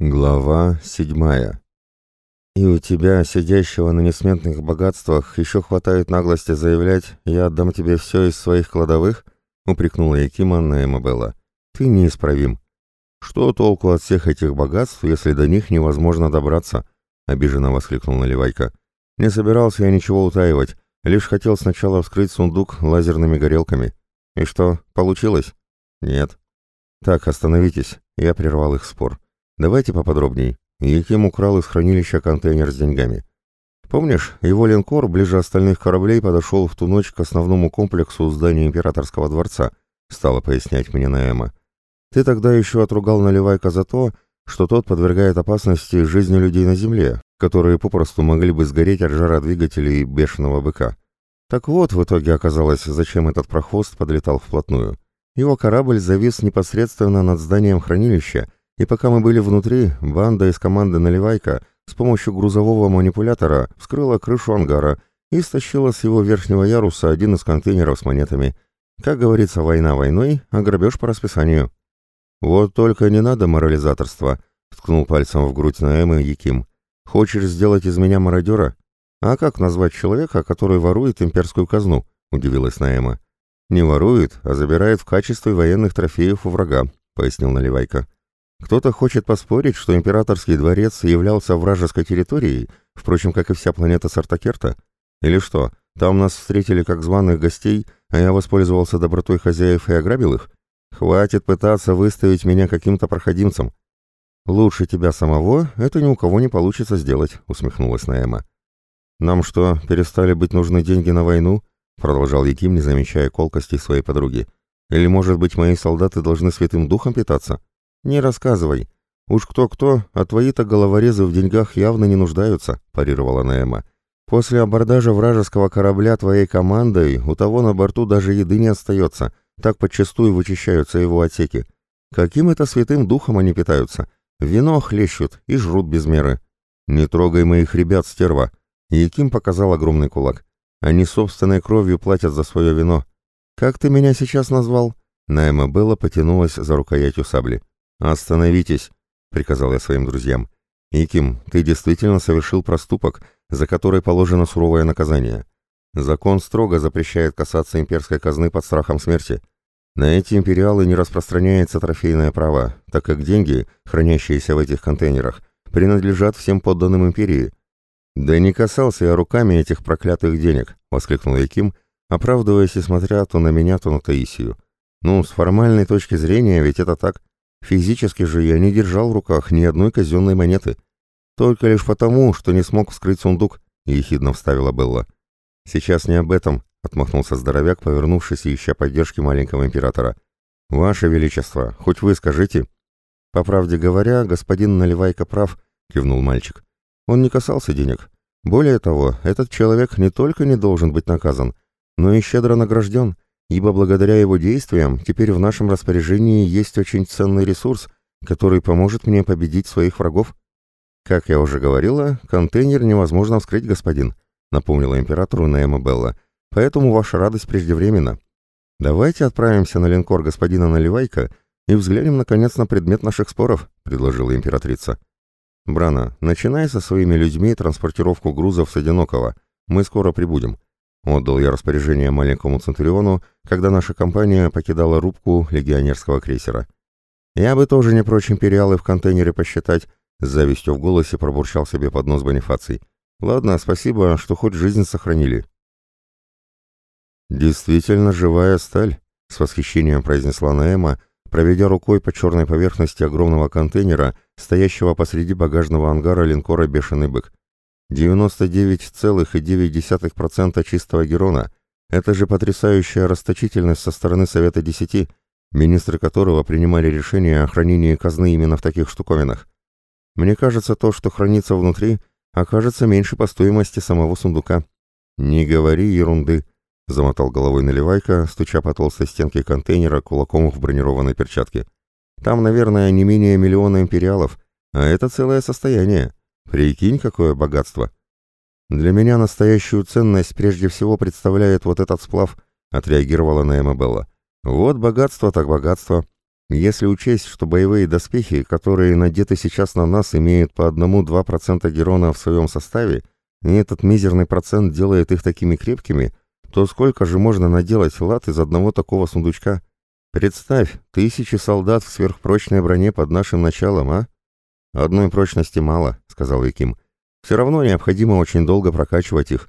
Глава седьмая. «И у тебя, сидящего на несметных богатствах, еще хватает наглости заявлять, я отдам тебе все из своих кладовых?» — упрекнула Якима на Эмабелла. «Ты неисправим». «Что толку от всех этих богатств, если до них невозможно добраться?» — обиженно воскликнул Наливайка. «Не собирался я ничего утаивать, лишь хотел сначала вскрыть сундук лазерными горелками. И что, получилось?» «Нет». «Так, остановитесь», — я прервал их спор. Давайте поподробней. Яким украл из хранилища контейнер с деньгами. Помнишь, его линкор ближе остальных кораблей подошел в ту ночь к основному комплексу здания императорского дворца, стала пояснять мне Наэма. Ты тогда еще отругал Наливайка за то, что тот подвергает опасности жизни людей на земле, которые попросту могли бы сгореть от жара двигателей бешеного быка. Так вот, в итоге оказалось, зачем этот прохвост подлетал вплотную. Его корабль завис непосредственно над зданием хранилища, и пока мы были внутри, банда из команды «Наливайка» с помощью грузового манипулятора вскрыла крышу ангара и стащила с его верхнего яруса один из контейнеров с монетами. Как говорится, война войной, а грабеж по расписанию. «Вот только не надо морализаторства», — ткнул пальцем в грудь Наэмы Яким. «Хочешь сделать из меня мародера? А как назвать человека, который ворует имперскую казну?» — удивилась Наэма. «Не ворует, а забирает в качестве военных трофеев у врага», — пояснил Наливайка. Кто-то хочет поспорить, что императорский дворец являлся вражеской территорией, впрочем, как и вся планета Сартакерта? Или что, там нас встретили как званых гостей, а я воспользовался добротой хозяев и ограбил их? Хватит пытаться выставить меня каким-то проходимцем. Лучше тебя самого это ни у кого не получится сделать, усмехнулась Наэма. Нам что, перестали быть нужны деньги на войну? Продолжал Яким, не замечая колкости своей подруги. Или, может быть, мои солдаты должны святым духом питаться? «Не рассказывай. Уж кто-кто, а твои-то головорезы в деньгах явно не нуждаются», – парировала Наэма. «После абордажа вражеского корабля твоей командой у того на борту даже еды не остается, так подчастую вычищаются его отсеки. Каким это святым духом они питаются? Вино хлещут и жрут без меры. Не трогай моих ребят, стерва!» Яким показал огромный кулак. «Они собственной кровью платят за свое вино. Как ты меня сейчас назвал?» Наэма Белла потянулась за рукоятью сабли. «Остановитесь», — приказал я своим друзьям. «Иким, ты действительно совершил проступок, за который положено суровое наказание. Закон строго запрещает касаться имперской казны под страхом смерти. На эти империалы не распространяется трофейное право, так как деньги, хранящиеся в этих контейнерах, принадлежат всем подданным империи». «Да не касался я руками этих проклятых денег», — воскликнул Яким, оправдываясь и смотря то на меня, то на Таисию. «Ну, с формальной точки зрения ведь это так. Физически же я не держал в руках ни одной казенной монеты. Только лишь потому, что не смог вскрыть сундук, — ехидно вставила Белла. «Сейчас не об этом», — отмахнулся здоровяк, повернувшись и ища поддержки маленького императора. «Ваше Величество, хоть вы скажите». «По правде говоря, господин Наливайка прав», — кивнул мальчик. «Он не касался денег. Более того, этот человек не только не должен быть наказан, но и щедро награжден, ибо благодаря его действиям теперь в нашем распоряжении есть очень ценный ресурс, который поможет мне победить своих врагов. Как я уже говорила, контейнер невозможно вскрыть, господин, напомнила императору Наэма Белла, поэтому ваша радость преждевременна. Давайте отправимся на линкор господина Наливайка и взглянем, наконец, на предмет наших споров, предложила императрица. Брана, начинай со своими людьми транспортировку грузов с одинокого. Мы скоро прибудем. Отдал я распоряжение маленькому Центуриону, когда наша компания покидала рубку легионерского крейсера. Я бы тоже не прочь империалы в контейнере посчитать, с завистью в голосе пробурчал себе под нос Бонифаций. Ладно, спасибо, что хоть жизнь сохранили. Действительно живая сталь, с восхищением произнесла Наэма, проведя рукой по черной поверхности огромного контейнера, стоящего посреди багажного ангара линкора «Бешеный бык». 99,9% чистого герона. Это же потрясающая расточительность со стороны Совета Десяти, министры которого принимали решение о хранении казны именно в таких штуковинах. Мне кажется, то, что хранится внутри, окажется меньше по стоимости самого сундука. «Не говори ерунды», — замотал головой наливайка, стуча по толстой стенке контейнера кулаком в бронированной перчатке. «Там, наверное, не менее миллиона империалов, а это целое состояние». Прикинь, какое богатство. Для меня настоящую ценность прежде всего представляет вот этот сплав, отреагировала на Эмабелла. Вот богатство так богатство. Если учесть, что боевые доспехи, которые надеты сейчас на нас, имеют по одному-два процента герона в своем составе, и этот мизерный процент делает их такими крепкими, то сколько же можно наделать лад из одного такого сундучка? Представь, тысячи солдат в сверхпрочной броне под нашим началом, а? Одной прочности мало, сказал Яким. Все равно необходимо очень долго прокачивать их.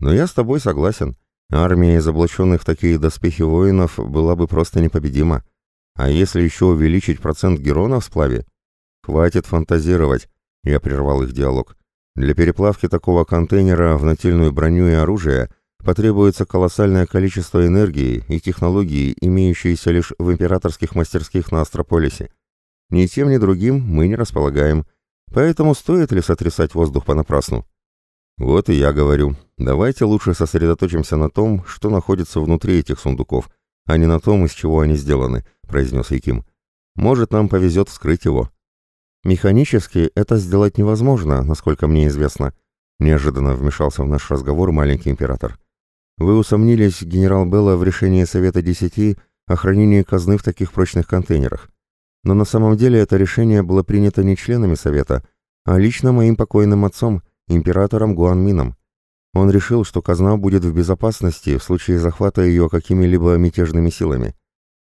Но я с тобой согласен. Армия из облаченных в такие доспехи воинов была бы просто непобедима. А если еще увеличить процент герона в сплаве? Хватит фантазировать, я прервал их диалог. Для переплавки такого контейнера в нательную броню и оружие потребуется колоссальное количество энергии и технологий, имеющиеся лишь в императорских мастерских на Астрополисе. Ни тем, ни другим мы не располагаем, поэтому стоит ли сотрясать воздух понапрасну? Вот и я говорю, давайте лучше сосредоточимся на том, что находится внутри этих сундуков, а не на том, из чего они сделаны, произнес Яким. Может, нам повезет вскрыть его. Механически это сделать невозможно, насколько мне известно. Неожиданно вмешался в наш разговор маленький император. Вы усомнились, генерал Белла, в решении Совета Десяти о хранении казны в таких прочных контейнерах. Но на самом деле это решение было принято не членами Совета, а лично моим покойным отцом, императором Гуанмином. Он решил, что казна будет в безопасности в случае захвата ее какими-либо мятежными силами.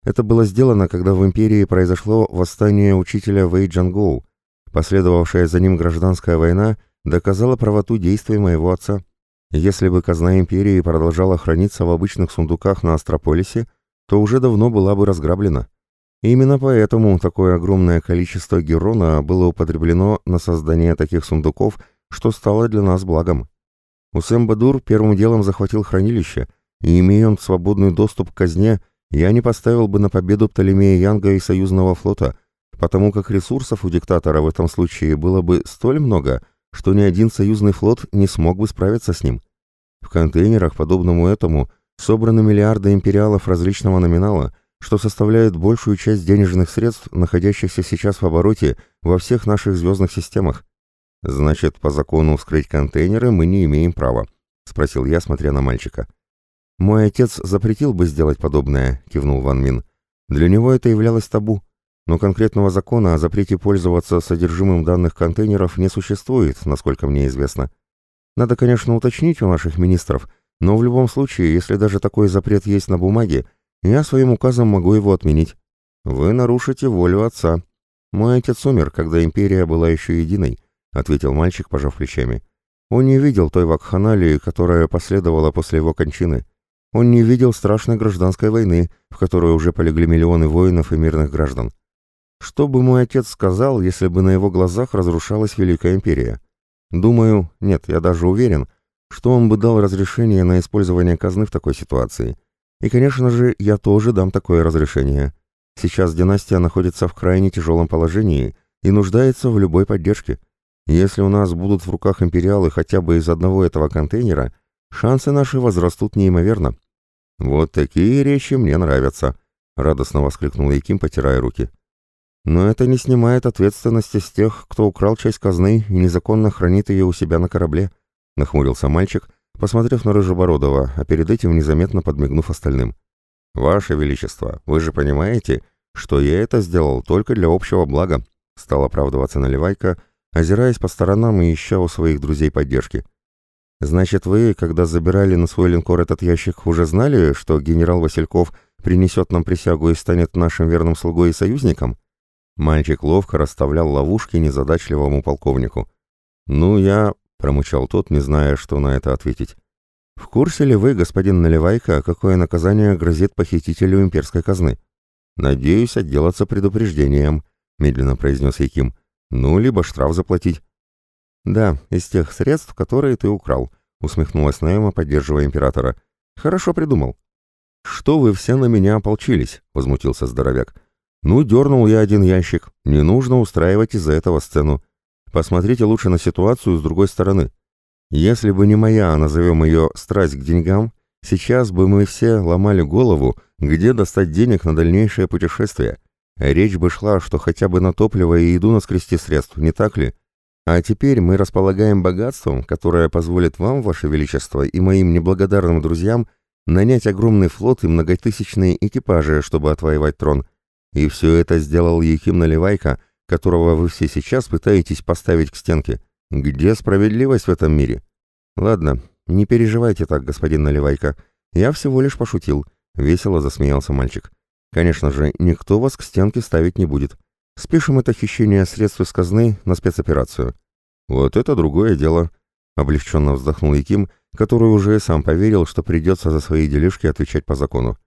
Это было сделано, когда в империи произошло восстание учителя Вэй Джангоу. Последовавшая за ним гражданская война доказала правоту действий моего отца. Если бы казна империи продолжала храниться в обычных сундуках на Астрополисе, то уже давно была бы разграблена. Именно поэтому такое огромное количество герона было употреблено на создание таких сундуков, что стало для нас благом. Усэм Бадур первым делом захватил хранилище, и, имея он свободный доступ к казне, я не поставил бы на победу Птолемея Янга и союзного флота, потому как ресурсов у диктатора в этом случае было бы столь много, что ни один союзный флот не смог бы справиться с ним. В контейнерах, подобному этому, собраны миллиарды империалов различного номинала, что составляет большую часть денежных средств, находящихся сейчас в обороте во всех наших звездных системах. Значит, по закону вскрыть контейнеры мы не имеем права, спросил я, смотря на мальчика. «Мой отец запретил бы сделать подобное», — кивнул Ван Мин. «Для него это являлось табу, но конкретного закона о запрете пользоваться содержимым данных контейнеров не существует, насколько мне известно. Надо, конечно, уточнить у наших министров, но в любом случае, если даже такой запрет есть на бумаге, я своим указом могу его отменить. Вы нарушите волю отца. Мой отец умер, когда империя была еще единой», — ответил мальчик, пожав плечами. «Он не видел той вакханалии, которая последовала после его кончины». Он не видел страшной гражданской войны, в которой уже полегли миллионы воинов и мирных граждан. Что бы мой отец сказал, если бы на его глазах разрушалась Великая Империя? Думаю, нет, я даже уверен, что он бы дал разрешение на использование казны в такой ситуации. И, конечно же, я тоже дам такое разрешение. Сейчас династия находится в крайне тяжелом положении и нуждается в любой поддержке. Если у нас будут в руках империалы хотя бы из одного этого контейнера, шансы наши возрастут неимоверно. «Вот такие речи мне нравятся», — радостно воскликнул Яким, потирая руки. «Но это не снимает ответственности с тех, кто украл часть казны и незаконно хранит ее у себя на корабле», — нахмурился мальчик, посмотрев на Рыжебородова, а перед этим незаметно подмигнув остальным. «Ваше Величество, вы же понимаете, что я это сделал только для общего блага», — стал оправдываться Наливайка, озираясь по сторонам и ища у своих друзей поддержки. Значит, вы, когда забирали на свой линкор этот ящик, уже знали, что генерал Васильков принесет нам присягу и станет нашим верным слугой и союзником? Мальчик ловко расставлял ловушки незадачливому полковнику. «Ну, я...» — промычал тот, не зная, что на это ответить. «В курсе ли вы, господин Наливайка, какое наказание грозит похитителю имперской казны?» «Надеюсь отделаться предупреждением», — медленно произнес Яким. «Ну, либо штраф заплатить». «Да, из тех средств, которые ты украл», — усмехнулась Наэма, поддерживая императора. «Хорошо придумал». «Что вы все на меня ополчились?» — возмутился здоровяк. «Ну, дернул я один ящик. Не нужно устраивать из-за этого сцену. Посмотрите лучше на ситуацию с другой стороны. Если бы не моя, назовем ее, страсть к деньгам, сейчас бы мы все ломали голову, где достать денег на дальнейшее путешествие. Речь бы шла, что хотя бы на топливо и еду наскрести средств, не так ли?» А теперь мы располагаем богатством, которое позволит вам, ваше величество, и моим неблагодарным друзьям нанять огромный флот и многотысячные экипажи, чтобы отвоевать трон. И все это сделал Яким Наливайко, которого вы все сейчас пытаетесь поставить к стенке. Где справедливость в этом мире? Ладно, не переживайте так, господин Наливайко. Я всего лишь пошутил. Весело засмеялся мальчик. Конечно же, никто вас к стенке ставить не будет. Спишем это хищение средств из казны на спецоперацию. Вот это другое дело. Облегченно вздохнул Яким, который уже сам поверил, что придется за свои делишки отвечать по закону.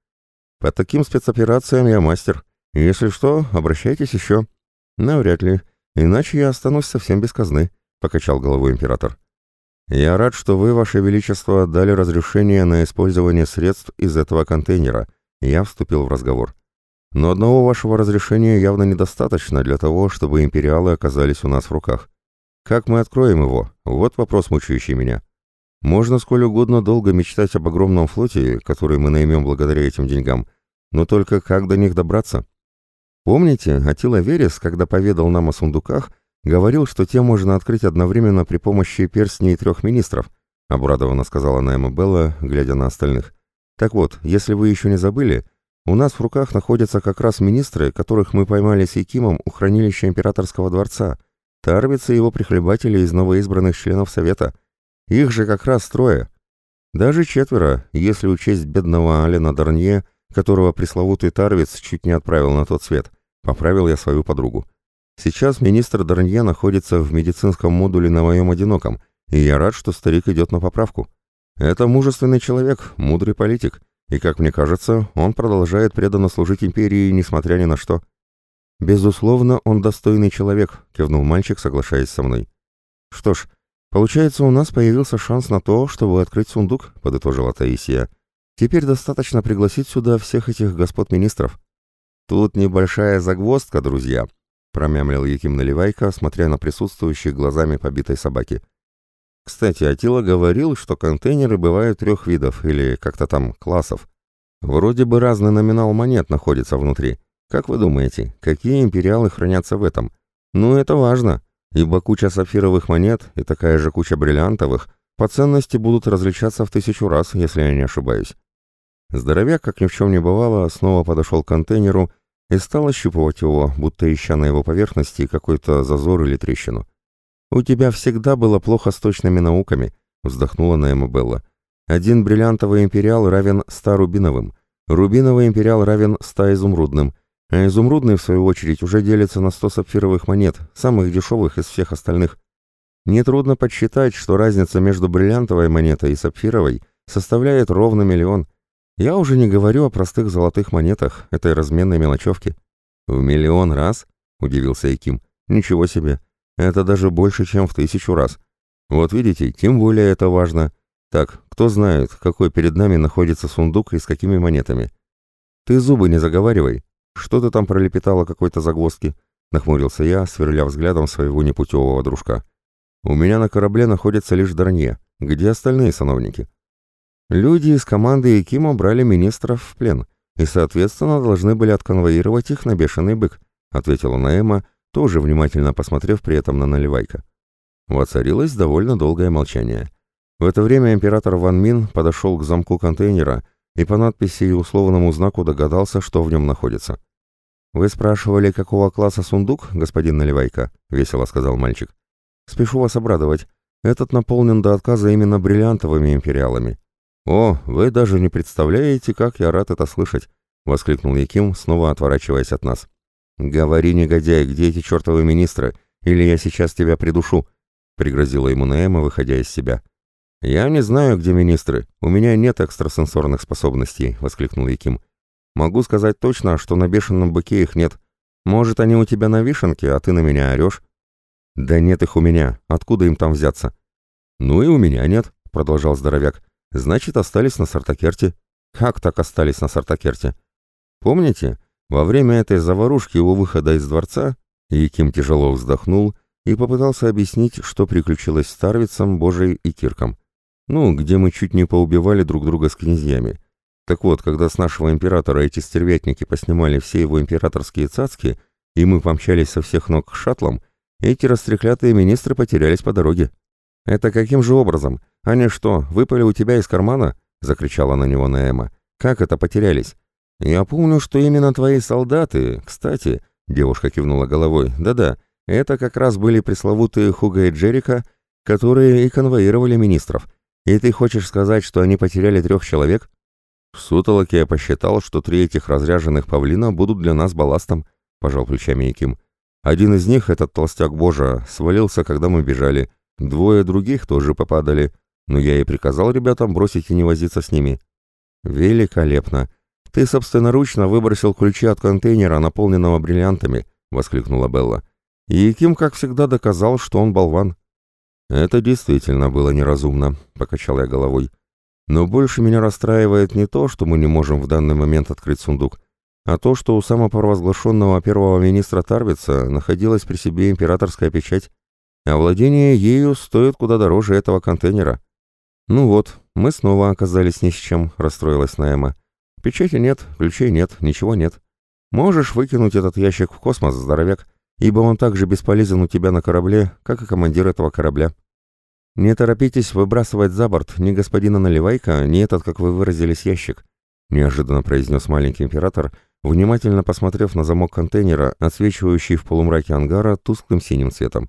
По таким спецоперациям я мастер. Если что, обращайтесь еще. Навряд ли. Иначе я останусь совсем без казны, покачал головой император. Я рад, что вы, ваше величество, дали разрешение на использование средств из этого контейнера. Я вступил в разговор. Но одного вашего разрешения явно недостаточно для того, чтобы империалы оказались у нас в руках. Как мы откроем его? Вот вопрос, мучающий меня. Можно сколь угодно долго мечтать об огромном флоте, который мы наймем благодаря этим деньгам, но только как до них добраться? Помните, Атила Верес, когда поведал нам о сундуках, говорил, что те можно открыть одновременно при помощи перстней трех министров, обрадованно сказала Найма Белла, глядя на остальных. Так вот, если вы еще не забыли, у нас в руках находятся как раз министры, которых мы поймали с Якимом у хранилища императорского дворца — Тарвиц и его прихлебатели из новоизбранных членов Совета. Их же как раз трое. Даже четверо, если учесть бедного Алена Дарнье, которого пресловутый Тарвиц чуть не отправил на тот свет. Поправил я свою подругу. Сейчас министр Дарнье находится в медицинском модуле на моем одиноком, и я рад, что старик идет на поправку. Это мужественный человек, мудрый политик, и, как мне кажется, он продолжает преданно служить империи, несмотря ни на что. «Безусловно, он достойный человек», — кивнул мальчик, соглашаясь со мной. «Что ж, получается, у нас появился шанс на то, чтобы открыть сундук», — подытожила Таисия. «Теперь достаточно пригласить сюда всех этих господ министров». «Тут небольшая загвоздка, друзья», — промямлил Яким Наливайко, смотря на присутствующих глазами побитой собаки. «Кстати, Атила говорил, что контейнеры бывают трех видов, или как-то там классов. Вроде бы разный номинал монет находится внутри». Как вы думаете, какие империалы хранятся в этом? Ну, это важно, ибо куча сапфировых монет и такая же куча бриллиантовых по ценности будут различаться в тысячу раз, если я не ошибаюсь. Здоровяк, как ни в чем не бывало, снова подошел к контейнеру и стал ощупывать его, будто ища на его поверхности какой-то зазор или трещину. «У тебя всегда было плохо с точными науками», — вздохнула Наэма Белла. «Один бриллиантовый империал равен ста рубиновым, рубиновый империал равен ста изумрудным, а изумрудный, в свою очередь, уже делится на 100 сапфировых монет, самых дешевых из всех остальных. Нетрудно подсчитать, что разница между бриллиантовой монетой и сапфировой составляет ровно миллион. Я уже не говорю о простых золотых монетах, этой разменной мелочевке. «В миллион раз?» — удивился Яким. «Ничего себе! Это даже больше, чем в тысячу раз. Вот видите, тем более это важно. Так, кто знает, какой перед нами находится сундук и с какими монетами? Ты зубы не заговаривай, «Что ты там пролепетала какой-то загвоздки?» — нахмурился я, сверля взглядом своего непутевого дружка. «У меня на корабле находится лишь Дарнье. Где остальные сановники?» «Люди из команды Якима брали министров в плен и, соответственно, должны были отконвоировать их на бешеный бык», — ответила Наэма, тоже внимательно посмотрев при этом на Наливайка. Воцарилось довольно долгое молчание. В это время император Ван Мин подошел к замку контейнера и по надписи и условному знаку догадался, что в нем находится. «Вы спрашивали, какого класса сундук, господин Наливайка?» — весело сказал мальчик. «Спешу вас обрадовать. Этот наполнен до отказа именно бриллиантовыми империалами». «О, вы даже не представляете, как я рад это слышать!» — воскликнул Яким, снова отворачиваясь от нас. «Говори, негодяй, где эти чертовы министры, или я сейчас тебя придушу!» — пригрозила ему Наэма, выходя из себя. «Я не знаю, где министры. У меня нет экстрасенсорных способностей», — воскликнул Яким. Могу сказать точно, что на бешеном быке их нет. Может, они у тебя на вишенке, а ты на меня орешь? Да нет их у меня. Откуда им там взяться? Ну и у меня нет, продолжал здоровяк. Значит, остались на Сартакерте. Как так остались на Сартакерте? Помните, во время этой заварушки у выхода из дворца Яким тяжело вздохнул и попытался объяснить, что приключилось с Тарвицем, Божией и Кирком. Ну, где мы чуть не поубивали друг друга с князьями. Так вот, когда с нашего императора эти стервятники поснимали все его императорские цацки, и мы помчались со всех ног к шаттлам, эти растреклятые министры потерялись по дороге. «Это каким же образом? Они что, выпали у тебя из кармана?» — закричала на него Наэма. «Как это потерялись? «Я помню, что именно твои солдаты, кстати...» — девушка кивнула головой. «Да-да, это как раз были пресловутые Хуга и Джерика, которые и конвоировали министров. И ты хочешь сказать, что они потеряли трех человек?» «В сутолоке я посчитал, что три этих разряженных павлина будут для нас балластом», — пожал плечами Яким. «Один из них, этот толстяк Божа, свалился, когда мы бежали. Двое других тоже попадали, но я и приказал ребятам бросить и не возиться с ними». «Великолепно! Ты собственноручно выбросил ключи от контейнера, наполненного бриллиантами», — воскликнула Белла. «И Яким, как всегда, доказал, что он болван». «Это действительно было неразумно», — покачал я головой. Но больше меня расстраивает не то, что мы не можем в данный момент открыть сундук, а то, что у самопровозглашенного первого министра Тарвица находилась при себе императорская печать, а владение ею стоит куда дороже этого контейнера. «Ну вот, мы снова оказались ни с чем», — расстроилась Наэма. «Печати нет, ключей нет, ничего нет. Можешь выкинуть этот ящик в космос, здоровяк, ибо он так же бесполезен у тебя на корабле, как и командир этого корабля». «Не торопитесь выбрасывать за борт ни господина Наливайка, ни этот, как вы выразились, ящик», — неожиданно произнес маленький император, внимательно посмотрев на замок контейнера, отсвечивающий в полумраке ангара тусклым синим цветом.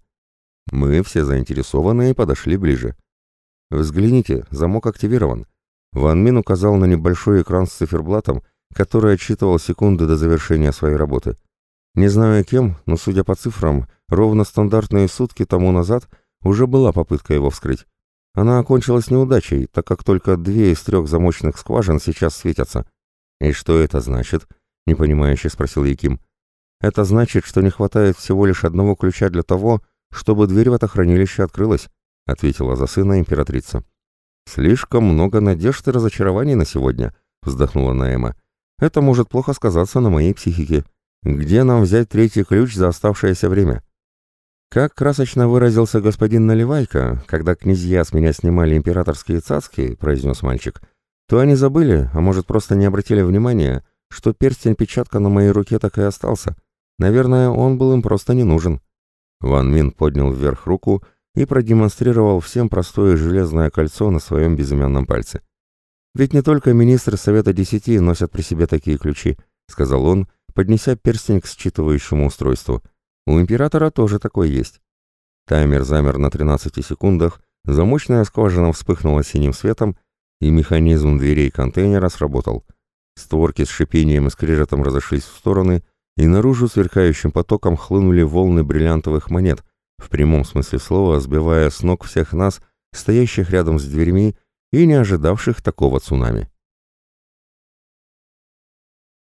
Мы, все заинтересованные, подошли ближе. «Взгляните, замок активирован». Ван Мин указал на небольшой экран с циферблатом, который отсчитывал секунды до завершения своей работы. Не знаю кем, но, судя по цифрам, ровно стандартные сутки тому назад — уже была попытка его вскрыть. Она окончилась неудачей, так как только две из трех замочных скважин сейчас светятся. «И что это значит?» — непонимающе спросил Яким. «Это значит, что не хватает всего лишь одного ключа для того, чтобы дверь в это хранилище открылась», — ответила за сына императрица. «Слишком много надежд и разочарований на сегодня», — вздохнула Наэма. «Это может плохо сказаться на моей психике. Где нам взять третий ключ за оставшееся время?» Как красочно выразился господин Наливайко, когда князья с меня снимали императорские цацки, произнес мальчик, то они забыли, а может просто не обратили внимания, что перстень-печатка на моей руке так и остался. Наверное, он был им просто не нужен. Ван Мин поднял вверх руку и продемонстрировал всем простое железное кольцо на своем безымянном пальце. «Ведь не только министры Совета Десяти носят при себе такие ключи», — сказал он, поднеся перстень к считывающему устройству — у императора тоже такой есть. Таймер замер на 13 секундах, замочная скважина вспыхнула синим светом, и механизм дверей контейнера сработал. Створки с шипением и скрежетом разошлись в стороны, и наружу сверкающим потоком хлынули волны бриллиантовых монет, в прямом смысле слова сбивая с ног всех нас, стоящих рядом с дверьми и не ожидавших такого цунами.